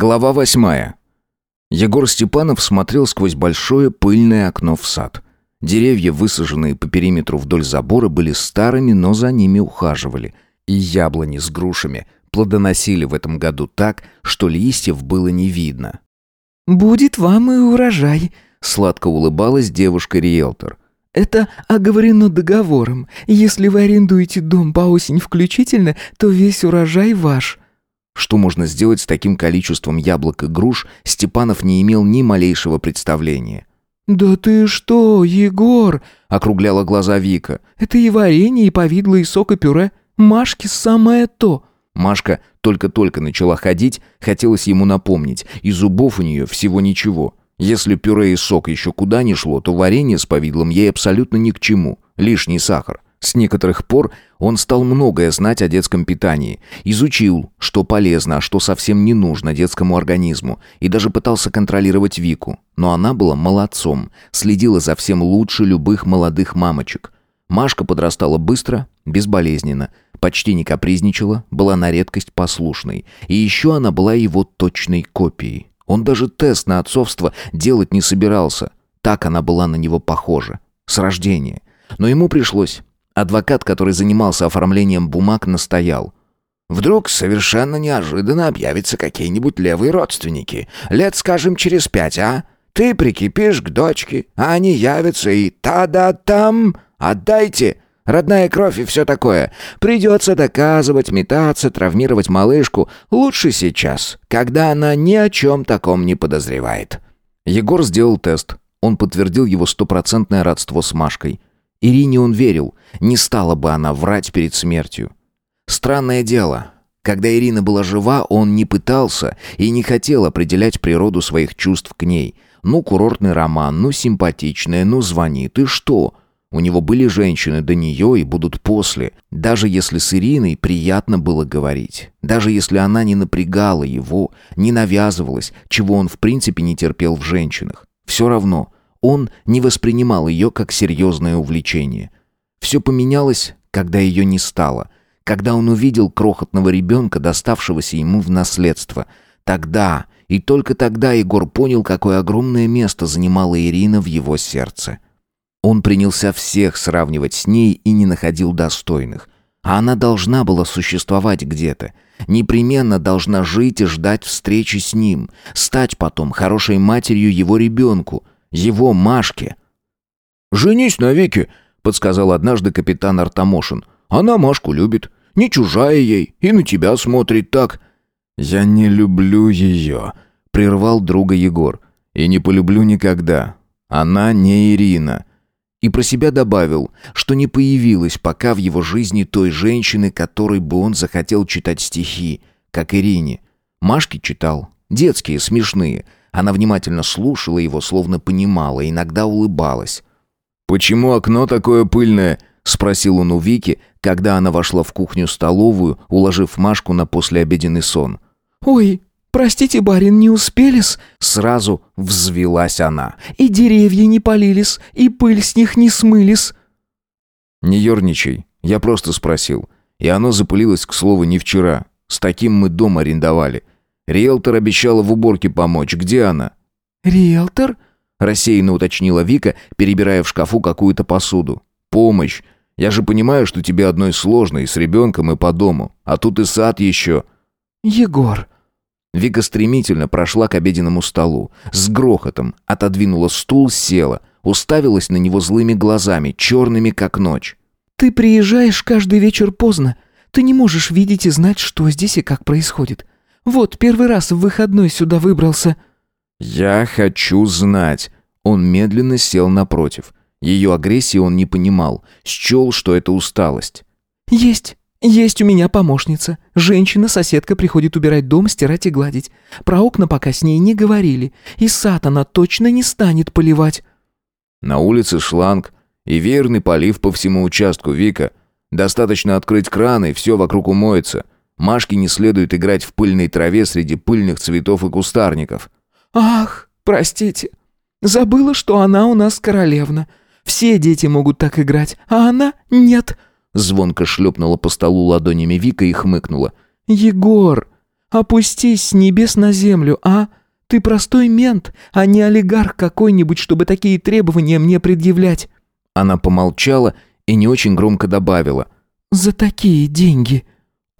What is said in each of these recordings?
Глава восьмая. Егор Степанов смотрел сквозь большое пыльное окно в сад. Деревья, высаженные по периметру вдоль забора, были старыми, но за ними ухаживали. И яблони с грушами плодоносили в этом году так, что листьев было не видно. «Будет вам и урожай», — сладко улыбалась девушка-риэлтор. «Это оговорено договором. Если вы арендуете дом по осень включительно, то весь урожай ваш». Что можно сделать с таким количеством яблок и груш, Степанов не имел ни малейшего представления. «Да ты что, Егор?» — округляла глаза Вика. «Это и варенье, и повидло, и сок, и пюре. Машке самое то». Машка только-только начала ходить, хотелось ему напомнить, и зубов у нее всего ничего. Если пюре и сок еще куда ни шло, то варенье с повидлом ей абсолютно ни к чему, лишний сахар. С некоторых пор он стал многое знать о детском питании, изучил, что полезно, а что совсем не нужно детскому организму, и даже пытался контролировать Вику. Но она была молодцом, следила за всем лучше любых молодых мамочек. Машка подрастала быстро, безболезненно, почти не капризничала, была на редкость послушной. И еще она была его точной копией. Он даже тест на отцовство делать не собирался. Так она была на него похожа. С рождения. Но ему пришлось. Адвокат, который занимался оформлением бумаг, настоял. Вдруг совершенно неожиданно объявятся какие-нибудь левые родственники. Лет, скажем, через пять, а? Ты прикипишь к дочке, а они явятся и та-да-там, отдайте. Родная кровь и все такое. Придется доказывать, метаться, травмировать малышку. Лучше сейчас, когда она ни о чем таком не подозревает. Егор сделал тест. Он подтвердил его стопроцентное родство с Машкой. Ирине он верил, не стала бы она врать перед смертью. Странное дело, когда Ирина была жива, он не пытался и не хотел определять природу своих чувств к ней. Ну, курортный роман, ну, симпатичная, ну, звонит, и что? У него были женщины до нее и будут после. Даже если с Ириной приятно было говорить. Даже если она не напрягала его, не навязывалась, чего он в принципе не терпел в женщинах. Все равно – он не воспринимал ее как серьезное увлечение. Все поменялось, когда ее не стало. Когда он увидел крохотного ребенка, доставшегося ему в наследство. Тогда, и только тогда Егор понял, какое огромное место занимала Ирина в его сердце. Он принялся всех сравнивать с ней и не находил достойных. А она должна была существовать где-то. Непременно должна жить и ждать встречи с ним. Стать потом хорошей матерью его ребенку его Машке. «Женись на Вике», — подсказал однажды капитан Артамошин. «Она Машку любит, не чужая ей, и на тебя смотрит так». «Я не люблю ее», — прервал друга Егор. «И не полюблю никогда. Она не Ирина». И про себя добавил, что не появилась пока в его жизни той женщины, которой бы он захотел читать стихи, как Ирине. Машке читал, детские, смешные — она внимательно слушала его, словно понимала, иногда улыбалась. «Почему окно такое пыльное?» — спросил он у Вики, когда она вошла в кухню-столовую, уложив Машку на послеобеденный сон. «Ой, простите, барин, не успели-с?» Сразу взвелась она. «И деревья не полились, и пыль с них не смылись». «Не ерничай, я просто спросил. И оно запылилось, к слову, не вчера. С таким мы дом арендовали. Риэлтор обещала в уборке помочь. Где она?» «Риэлтор?» – рассеянно уточнила Вика, перебирая в шкафу какую-то посуду. «Помощь. Я же понимаю, что тебе одной сложно и с ребенком, и по дому. А тут и сад еще». «Егор». Вика стремительно прошла к обеденному столу. С грохотом отодвинула стул, села. Уставилась на него злыми глазами, черными как ночь. «Ты приезжаешь каждый вечер поздно. Ты не можешь видеть и знать, что здесь и как происходит. Вот, первый раз в выходной сюда выбрался». «Я хочу знать». Он медленно сел напротив. Ее агрессии он не понимал, счел, что это усталость. «Есть. Есть у меня помощница. Женщина-соседка приходит убирать дом, стирать и гладить. Про окна пока с ней не говорили. И сад она точно не станет поливать». На улице шланг и верный полив по всему участку, Вика. Достаточно открыть краны, и все вокруг умоется. Машке не следует играть в пыльной траве среди пыльных цветов и кустарников. «Ах, простите, забыла, что она у нас королевна. Все дети могут так играть, а она нет». Звонко шлепнула по столу ладонями Вика и хмыкнула. «Егор, Опустись с небес на землю, а? Ты простой мент, а не олигарх какой-нибудь, чтобы такие требования мне предъявлять». Она помолчала и не очень громко добавила. «За такие деньги».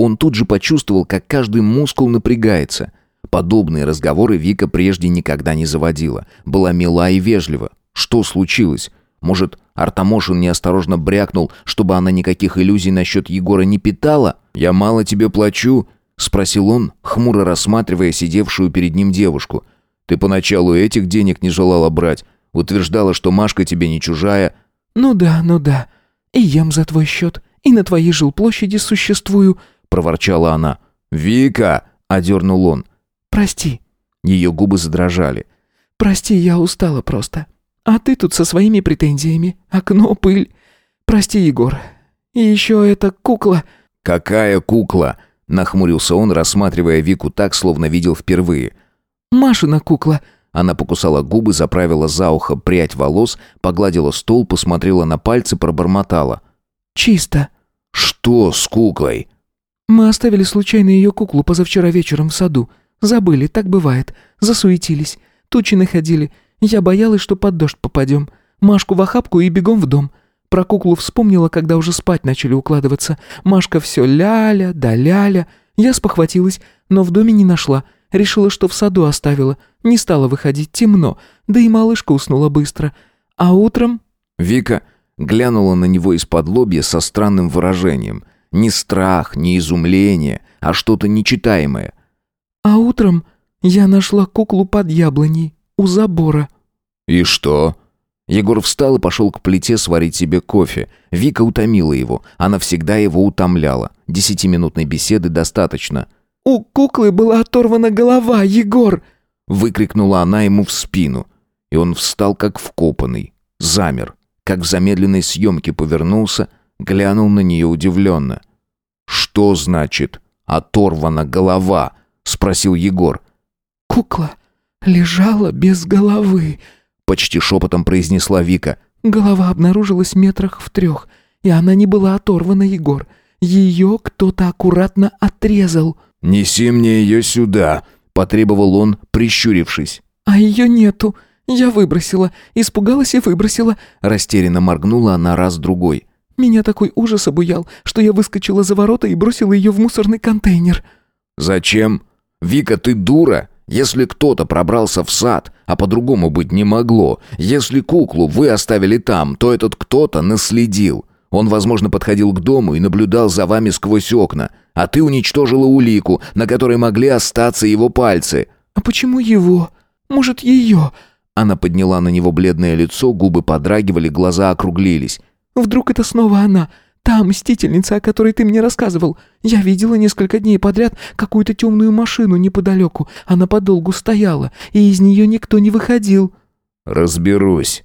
Он тут же почувствовал, как каждый мускул напрягается. Подобные разговоры Вика прежде никогда не заводила. Была мила и вежлива. Что случилось? Может, Артамошин неосторожно брякнул, чтобы она никаких иллюзий насчет Егора не питала? «Я мало тебе плачу?» — спросил он, хмуро рассматривая сидевшую перед ним девушку. «Ты поначалу этих денег не желала брать. Утверждала, что Машка тебе не чужая». «Ну да, ну да. И ем за твой счет, и на твоей жилплощади существую», — проворчала она. «Вика!» — одернул он. «Прости». Ее губы задрожали. «Прости, я устала просто. А ты тут со своими претензиями. Окно, пыль. Прости, Егор. И еще эта кукла...» «Какая кукла?» — нахмурился он, рассматривая Вику так, словно видел впервые. «Машина кукла». Она покусала губы, заправила за ухо прядь волос, погладила стол, посмотрела на пальцы, пробормотала. «Чисто». «Что с куклой?» «Мы оставили случайно ее куклу позавчера вечером в саду. Забыли, так бывает. Засуетились. Тучи находили. Я боялась, что под дождь попадем. Машку в охапку и бегом в дом. Про куклу вспомнила, когда уже спать начали укладываться. Машка все ляля да ляля. Я спохватилась, но в доме не нашла. Решила, что в саду оставила. Не стала выходить, темно. Да и малышка уснула быстро. А утром... Вика глянула на него из-под лобья со странным выражением. Не страх, не изумление, а что-то нечитаемое. А утром я нашла куклу под яблоней у забора». «И что?» Егор встал и пошел к плите сварить себе кофе. Вика утомила его. Она всегда его утомляла. Десятиминутной беседы достаточно. «У куклы была оторвана голова, Егор!» Выкрикнула она ему в спину. И он встал как вкопанный. Замер. Как в замедленной съемке повернулся, глянул на нее удивленно. «Что значит «оторвана голова»?» Спросил Егор. «Кукла лежала без головы», — почти шепотом произнесла Вика. «Голова обнаружилась метрах в трех, и она не была оторвана, Егор. Ее кто-то аккуратно отрезал». «Неси мне ее сюда», — потребовал он, прищурившись. «А ее нету. Я выбросила. Испугалась и выбросила». Растерянно моргнула она раз-другой. «Меня такой ужас обуял, что я выскочила за ворота и бросила ее в мусорный контейнер». «Зачем? Вика, ты дура. Если кто-то пробрался в сад, а по-другому быть не могло, если куклу вы оставили там, то этот кто-то наследил. Он, возможно, подходил к дому и наблюдал за вами сквозь окна, а ты уничтожила улику, на которой могли остаться его пальцы. А почему его? Может, ее? Она подняла на него бледное лицо, губы подрагивали, глаза округлились. Вдруг это снова она? Та мстительница, о которой ты мне рассказывал. Я видела несколько дней подряд какую-то темную машину неподалеку. Она подолгу стояла, и из нее никто не выходил». «Разберусь».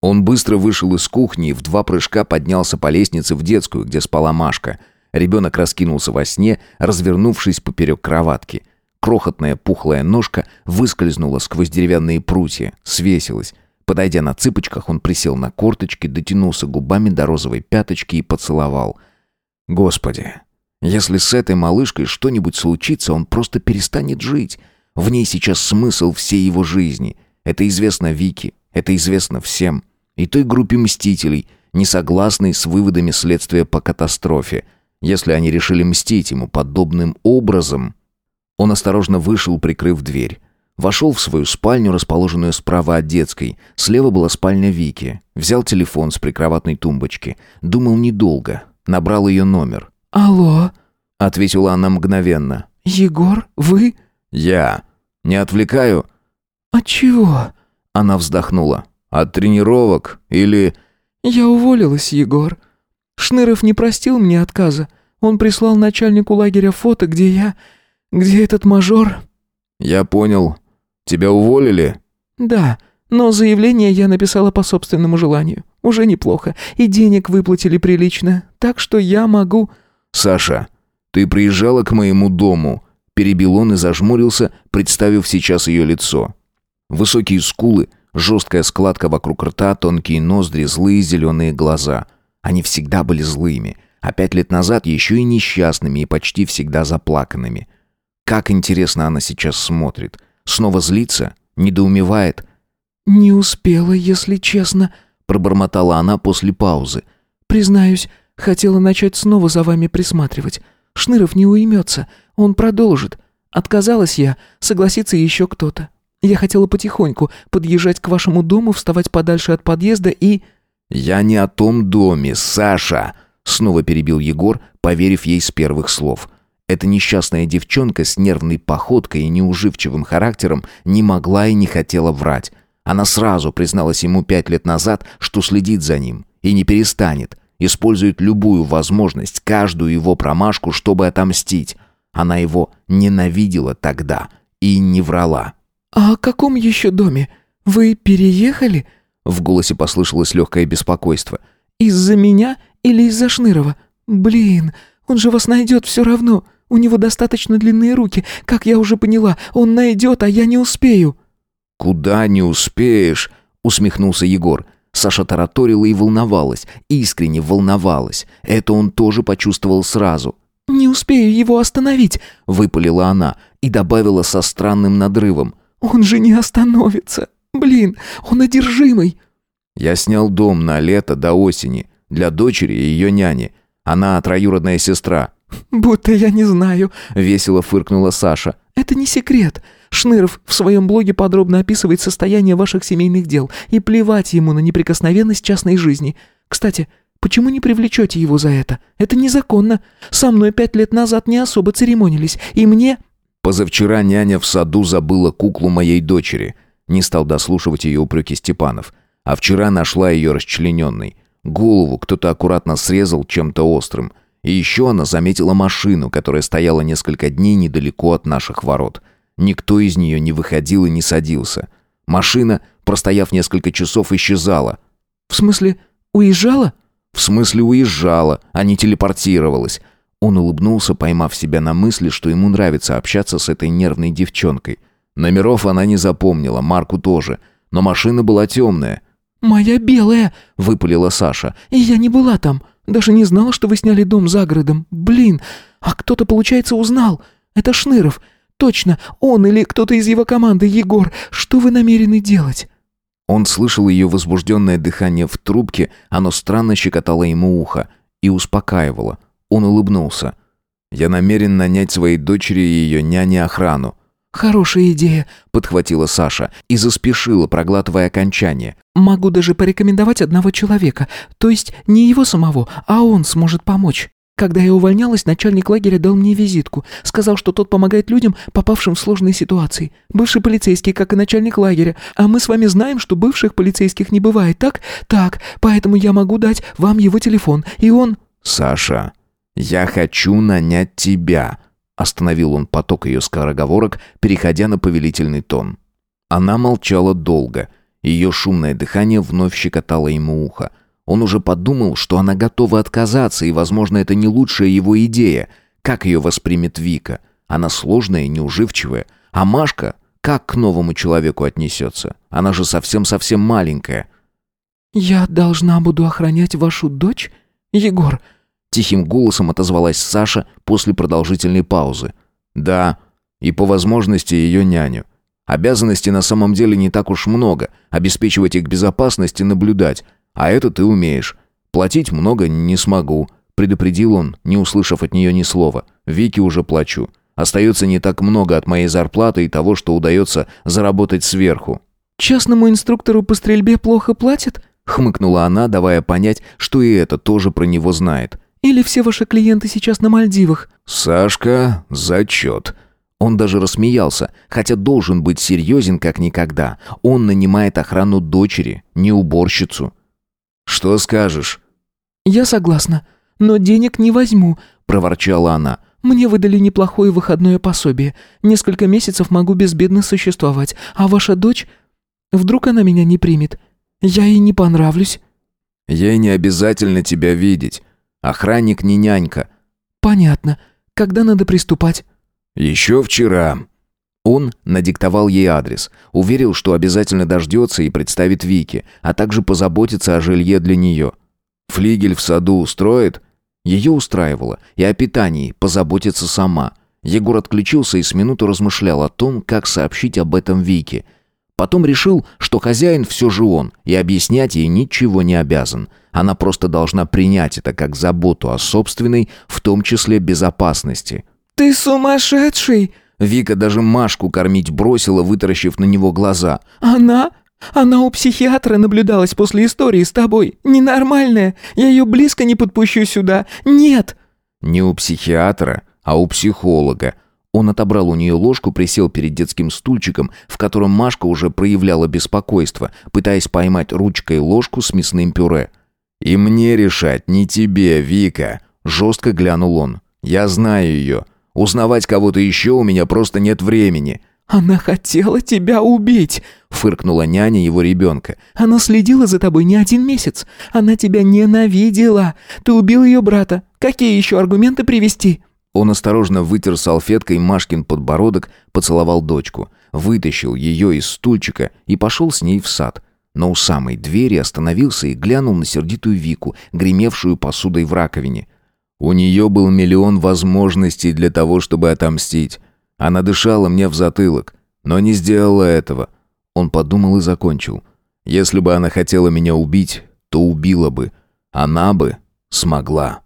Он быстро вышел из кухни и в два прыжка поднялся по лестнице в детскую, где спала Машка. Ребенок раскинулся во сне, развернувшись поперек кроватки. Крохотная пухлая ножка выскользнула сквозь деревянные прутья, свесилась. Подойдя на цыпочках, он присел на корточки, дотянулся губами до розовой пяточки и поцеловал. Господи, если с этой малышкой что-нибудь случится, он просто перестанет жить. В ней сейчас смысл всей его жизни. Это известно Вике, это известно всем. И той группе мстителей, не согласной с выводами следствия по катастрофе. Если они решили мстить ему подобным образом... Он осторожно вышел, прикрыв дверь. Вошел в свою спальню, расположенную справа от детской. Слева была спальня Вики. Взял телефон с прикроватной тумбочки. Думал недолго. Набрал ее номер. «Алло?» — ответила она мгновенно. «Егор, вы?» «Я. Не отвлекаю?» «От чего?» Она вздохнула. «От тренировок? Или...» «Я уволилась, Егор. Шныров не простил мне отказа. Он прислал начальнику лагеря фото, где я... где этот мажор...» «Я понял. Тебя уволили?» «Да, но заявление я написала по собственному желанию. Уже неплохо. И денег выплатили прилично. Так что я могу...» «Саша, ты приезжала к моему дому?» Перебил он и зажмурился, представив сейчас ее лицо. Высокие скулы, жесткая складка вокруг рта, тонкие ноздри, злые зеленые глаза. Они всегда были злыми, а пять лет назад еще и несчастными и почти всегда заплаканными. Как интересно она сейчас смотрит. Снова злится, недоумевает. «Не успела, если честно», — пробормотала она после паузы. «Признаюсь, хотела начать снова за вами присматривать. Шныров не уймется, он продолжит. Отказалась я, согласится еще кто-то. Я хотела потихоньку подъезжать к вашему дому, вставать подальше от подъезда и...» «Я не о том доме, Саша!» Снова перебил Егор, поверив ей с первых слов. Эта несчастная девчонка с нервной походкой и неуживчивым характером не могла и не хотела врать. Она сразу призналась ему пять лет назад, что следит за ним и не перестанет, использует любую возможность, каждую его промашку, чтобы отомстить. Она его ненавидела тогда и не врала. «А о каком еще доме? Вы переехали?» В голосе послышалось легкое беспокойство. «Из-за меня или из-за Шнырова? Блин, он же вас найдет все равно. У него достаточно длинные руки, как я уже поняла. Он найдет, а я не успею». «Куда не успеешь?» — усмехнулся Егор. Саша тараторила и волновалась, искренне волновалась. Это он тоже почувствовал сразу. «Не успею его остановить», — выпалила она и добавила со странным надрывом. «Он же не остановится. Блин, он одержимый». Я снял дом на лето до осени для дочери и ее няни. Она троюродная сестра. «Будто я не знаю», — весело фыркнула Саша. «Это не секрет. Шныров в своем блоге подробно описывает состояние ваших семейных дел, и плевать ему на неприкосновенность частной жизни. Кстати, почему не привлечете его за это? Это незаконно. Со мной пять лет назад не особо церемонились, и мне...» Позавчера няня в саду забыла куклу моей дочери. Не стал дослушивать ее упреки Степанов. А вчера нашла ее расчлененной. Голову кто-то аккуратно срезал чем-то острым. И еще она заметила машину, которая стояла несколько дней недалеко от наших ворот. Никто из нее не выходил и не садился. Машина, простояв несколько часов, исчезала. «В смысле, уезжала?» «В смысле уезжала, а не телепортировалась». Он улыбнулся, поймав себя на мысли, что ему нравится общаться с этой нервной девчонкой. Номеров она не запомнила, марку тоже. Но машина была темная. «Моя белая!» — выпалила Саша. «И я не была там. Даже не знала, что вы сняли дом за городом. Блин! А кто-то, получается, узнал. Это Шныров. Точно, он или кто-то из его команды, Егор. Что вы намерены делать?» Он слышал ее возбужденное дыхание в трубке, оно странно щекотало ему ухо и успокаивало. Он улыбнулся. «Я намерен нанять своей дочери и ее няне охрану. «Хорошая идея», — подхватила Саша и заспешила, проглатывая окончание. «Могу даже порекомендовать одного человека, то есть не его самого, а он сможет помочь». Когда я увольнялась, начальник лагеря дал мне визитку. Сказал, что тот помогает людям, попавшим в сложные ситуации. Бывший полицейский, как и начальник лагеря. А мы с вами знаем, что бывших полицейских не бывает, так? Так, поэтому я могу дать вам его телефон, и он...» «Саша, я хочу нанять тебя», Остановил он поток ее скороговорок, переходя на повелительный тон. Она молчала долго. Ее шумное дыхание вновь щекотало ему ухо. Он уже подумал, что она готова отказаться, и, возможно, это не лучшая его идея. Как ее воспримет Вика? Она сложная и неуживчивая. А Машка как к новому человеку отнесется? Она же совсем-совсем маленькая. «Я должна буду охранять вашу дочь? Егор, Тихим голосом отозвалась Саша после продолжительной паузы. «Да, и по возможности ее няню. Обязанностей на самом деле не так уж много. Обеспечивать их безопасность и наблюдать. А это ты умеешь. Платить много не смогу», — предупредил он, не услышав от нее ни слова. «Вике уже плачу. Остается не так много от моей зарплаты и того, что удается заработать сверху». «Частному инструктору по стрельбе плохо платят?» — хмыкнула она, давая понять, что и это тоже про него знает. Или все ваши клиенты сейчас на Мальдивах?» «Сашка, зачет». Он даже рассмеялся, хотя должен быть серьезен как никогда. Он нанимает охрану дочери, не уборщицу. «Что скажешь?» «Я согласна, но денег не возьму», — проворчала она. «Мне выдали неплохое выходное пособие. Несколько месяцев могу безбедно существовать. А ваша дочь... Вдруг она меня не примет? Я ей не понравлюсь». «Ей не обязательно тебя видеть. Охранник не нянька». «Понятно. Когда надо приступать?» «Еще вчера». Он надиктовал ей адрес, уверил, что обязательно дождется и представит Вике, а также позаботится о жилье для нее. Флигель в саду устроит? Ее устраивало, и о питании позаботится сама. Егор отключился и с минуту размышлял о том, как сообщить об этом Вике. Потом решил, что хозяин все же он, и объяснять ей ничего не обязан. Она просто должна принять это как заботу о собственной, в том числе безопасности. «Ты сумасшедший!» Вика даже Машку кормить бросила, вытаращив на него глаза. «Она? Она у психиатра наблюдалась после истории с тобой. Ненормальная. Я ее близко не подпущу сюда. Нет!» «Не у психиатра, а у психолога». Он отобрал у нее ложку, присел перед детским стульчиком, в котором Машка уже проявляла беспокойство, пытаясь поймать ручкой ложку с мясным пюре. «И мне решать, не тебе, Вика!» Жестко глянул он. «Я знаю ее. Узнавать кого-то еще у меня просто нет времени». «Она хотела тебя убить!» — фыркнула няня его ребенка. «Она следила за тобой не один месяц. Она тебя ненавидела. Ты убил ее брата. Какие еще аргументы привести?» Он осторожно вытер салфеткой Машкин подбородок, поцеловал дочку, вытащил ее из стульчика и пошел с ней в сад. Но у самой двери остановился и глянул на сердитую Вику, гремевшую посудой в раковине. У нее был миллион возможностей для того, чтобы отомстить. Она дышала мне в затылок, но не сделала этого. Он подумал и закончил. Если бы она хотела меня убить, то убила бы. Она бы смогла.